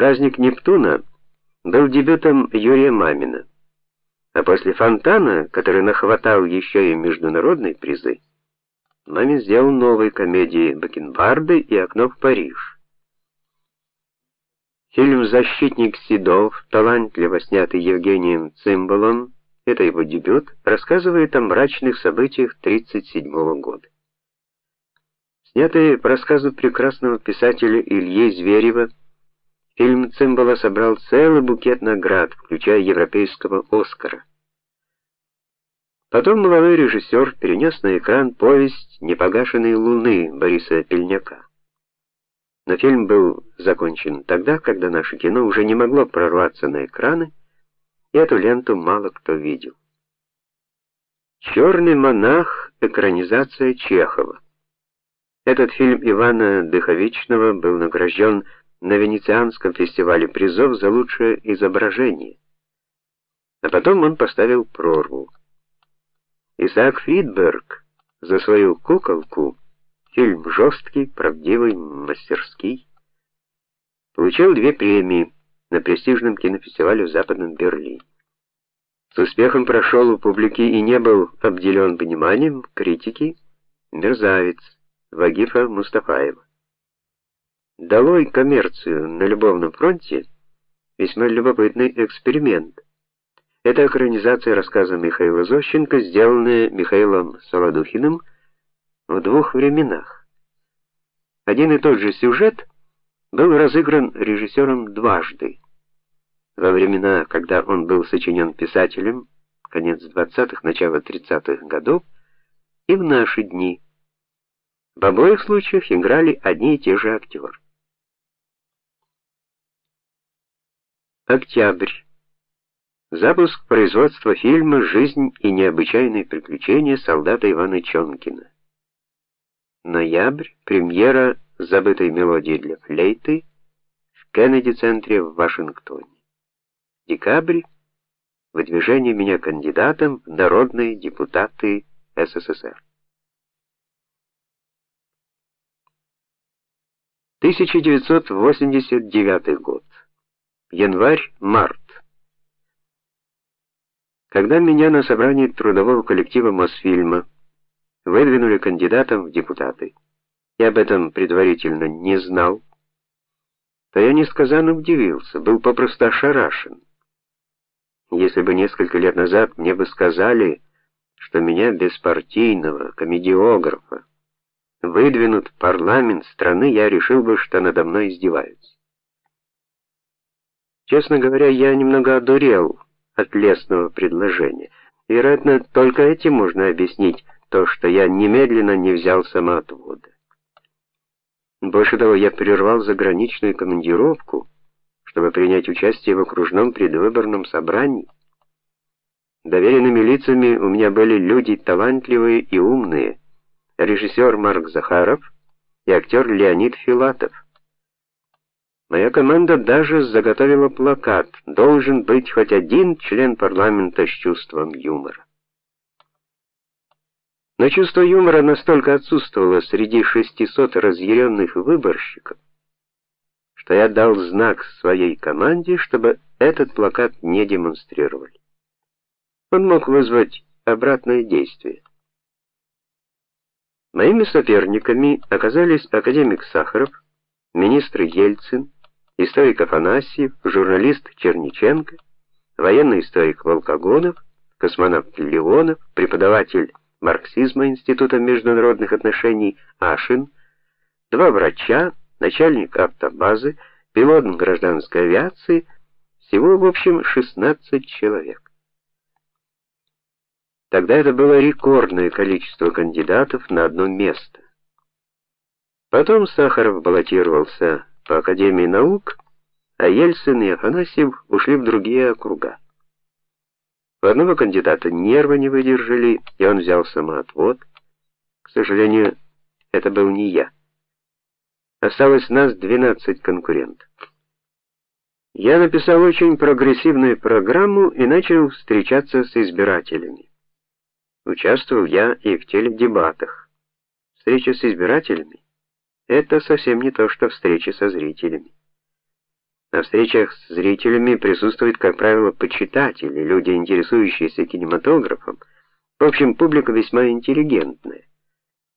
Праздник Нептуна был дебютом Юрия Мамина. А после Фонтана, который нахватал еще и международные призы, Мамин сделал новые комедии Бакенбарды и Окно в Париж. Фильм Защитник Седов, талантливо снятый Евгением Цимбалом, это его дебют, рассказывает о мрачных событиях 37 года. Снятый по рассказу прекрасного писателя Ильи Зверева, фильм Цимбала собрал целый букет наград, включая европейского Оскара. Потом молодой режиссер перенес на экран повесть Непогашенные луны Бориса Пельняка. Но фильм был закончен тогда, когда наше кино уже не могло прорваться на экраны, и эту ленту мало кто видел. «Черный монах. Экранизация Чехова. Этот фильм Ивана Дыховичного был награжден на Венецианском фестивале призов за лучшее изображение. А потом он поставил прорву. Исаак Фридберг за свою куколку, фильм жесткий, правдивый, мастерский, получил две премии на престижном кинофестивале в Западном Берлине. С успехом прошел у публики и не был обделен вниманием критики «Мерзавец» Вагифа Мустафаева. Долой коммерцию на любовном фронте весьма любопытный эксперимент. Это экранизация рассказа Михаила Зощенко, сделанная Михаилом Солодухиным в двух временах. Один и тот же сюжет был разыгран режиссером дважды. Во времена, когда он был сочинен писателем, конец 20-х, начало 30-х годов, и в наши дни в обоих случаях играли одни и те же актеры. Октябрь. Запуск производства фильма Жизнь и необычайные приключения солдата Ивана Чонкина. Ноябрь. Премьера забытой мелодии для флейты в Кеннеди-центре в Вашингтоне. Декабрь. Выдвижение меня кандидатом в народные депутаты СССР. 1989 год. Январь-март. Когда меня на собрании трудового коллектива Мосфильма выдвинули кандидатом в депутаты, я об этом предварительно не знал, то я несказанно удивился, был попросту ошарашен. Если бы несколько лет назад мне бы сказали, что меня беспартийного комедиографа выдвинут в парламент страны, я решил бы, что надо мной издеваются. Честно говоря, я немного одурел от лестного предложения. Вероятно, только этим можно объяснить то, что я немедленно не взял самоотвода. Больше того, я прервал заграничную командировку, чтобы принять участие в окружном предвыборном собрании. Доверенными лицами у меня были люди талантливые и умные, режиссер Марк Захаров и актер Леонид Филатов. Моя команда даже заготовила плакат: должен быть хоть один член парламента с чувством юмора. Но чувство юмора настолько отсутствовало среди 600 разъяренных выборщиков, что я дал знак своей команде, чтобы этот плакат не демонстрировали. Он мог вызвать обратное действие. Моими соперниками оказались академик Сахаров, министр Ельцин, историк Афанасьев, журналист Черниченко, военный историк Волкогонов, космонавт Леонов, преподаватель марксизма Института международных отношений Ашин, два врача, начальник автобазы, пилот гражданской авиации, всего в общем 16 человек. Тогда это было рекордное количество кандидатов на одно место. Потом Сахаров баллотировался по Академии наук, а Ельцин и Афанасьев ушли в другие округа. У одного кандидата нервы не выдержали, и он взял самоотвод. К сожалению, это был не я. Осталось нас 12 конкурентов. Я написал очень прогрессивную программу и начал встречаться с избирателями. Участвовал я и в теледебатах. Встреча с избирателями это совсем не то, что встреча со зрителями. На встречах с зрителями присутствуют, как правило, почитатели, люди, интересующиеся кинематографом. В общем, публика весьма интеллигентная.